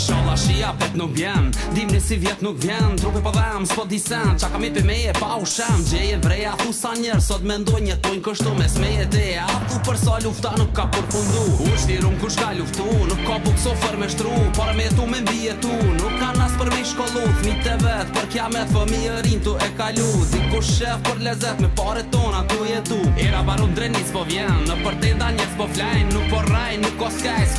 shala shia vet nuk vjen Dim një si vjet nuk vjen Trupe po dhem, s'po disen Qa kam i për meje pa u shem Gje e thu sa njerë Sot me ndoj një tojnë kështu Mes me e te a thu për sa lufta nuk ka përfundu U është ku kur shka luftu Nuk ka buk so fër me shtru Para me tu me mbi e tu Nuk ka nas për me shkollu Thmi të vet për kja me të fëmi e rin tu e kalu Ziku shef për lezet me pare tona tu jetu tu Era barun drenis po vjen Në për te njës po flajn Nuk po rajn, nuk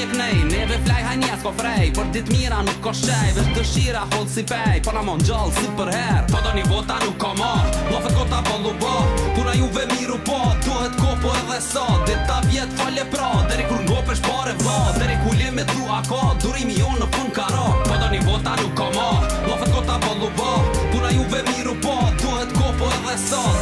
një knej Ne flaj ha njes po frej Por dit mira nuk ko shej Vesh dëshira hold si pej pa po na mon gjall si për her Po do një vota nuk ko mor lofet kota po lupo Puna juve ve miru po Duhet ko po edhe so Dit ta vjet falje pra Deri kur ngopesh pare vla Deri ku lim me tru ako Durimi jo në pun karo Po do një vota nuk ko mor lofet kota po lupo Puna juve ve miru po Duhet ko po edhe so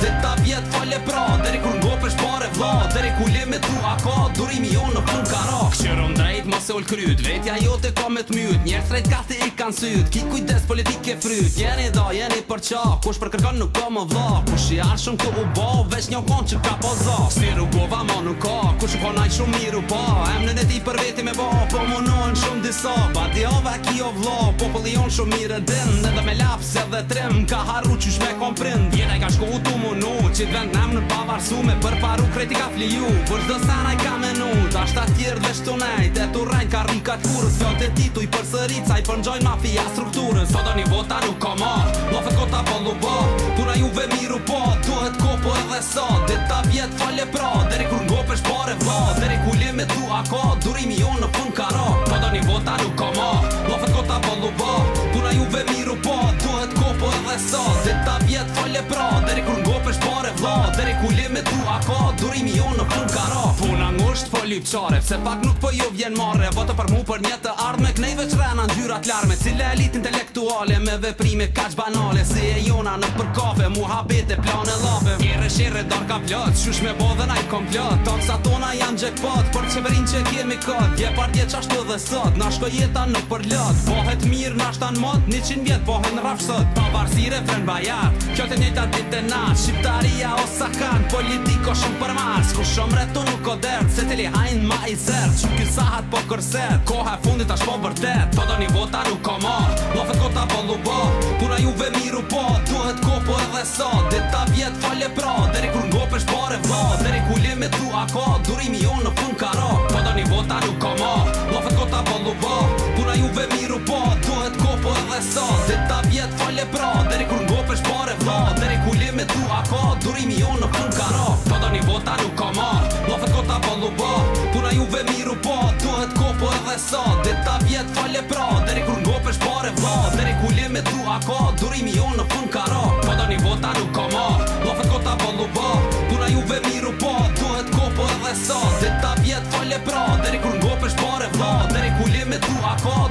të a ka durimi jo në pun karak Qërëm drejt ma se ull kryt Vetja jo të ka me të myt Njerë threjt kasti i kanë syt Ki kujdes politike fryt Jeni da, jeni për qa Kush për kërkan nuk ka më vla Kush i arshëm ku u bo Vesh një kon që ka po za Si rrugova ma nuk ka Po naj shumë miru po Emnën e ti për veti me bë Po më shumë disa Pa t'i ova ki o vlo Po pëllë shumë mirë din Edhe me laps edhe trim Ka harru që me kom prind i ka shku tu më nu Qit vend në emnë pavarsu Me për paru kreti ka fliju Për shdo sana i ka menu Ta shta tjerë dhe shtu nejt E tu ka rrën ka të kurës Fjot të titu i përsërit Sa i për mafia strukturën Sot oni vota nuk komor Lofet kota po lupo Puna juve miru po Tuhet kopo edhe sot Dita vjetë carry you on ku a ka durimi jo në pun kara Puna ngusht po lypqare, pse pak nuk po ju jo vjen marre Vota për mu për njëtë të ardme knejve që rena në gjyrat larme Cile elit intelektuale me veprime kaq banale Si e jona në për kafe, mu habete plane lave Kjere shere dar ka plët, shush me bodhe na i kom plët Taksa tona jam gjekpot, për qeverin që kemi kët Je par dje qashtu dhe sot, nashko jeta në për lët Bohet mirë, nashtan mod, 100 vjet bohet në Pa Pavarzire, fren bajat, kjo të njëta ditë e Shqiptaria o Sakan, politiko shumë për mars Ku shumë retu nuk o dertë Se tili hajnë ma i zert Që kjo sahat po kërset Koha e fundit ashtë po vërtet Po do një vota nuk o mort Lofet kota po lupo Puna juve miru po Tuhet ko po edhe sot Dita ta vjet falje pro Deri kur ngopesh pare vlo Deri ku lje me tru ako Durimi jo me du ako Durimi jo në pun ka ro Po do një vota nuk ka mar Lofet kota po lupo Puna juve miru po Duhet ko po edhe sa Dhe ta vjet fale pra Deri kur ngopesh pare vla Deri ku li me du ako Durimi jo në pun ka ro Po do një vota nuk ka mar Lofet kota po lupo Puna juve miru po Duhet ko po edhe sa Dhe ta vjet fale pra Deri kur ngopesh pare vla Deri ku me du ako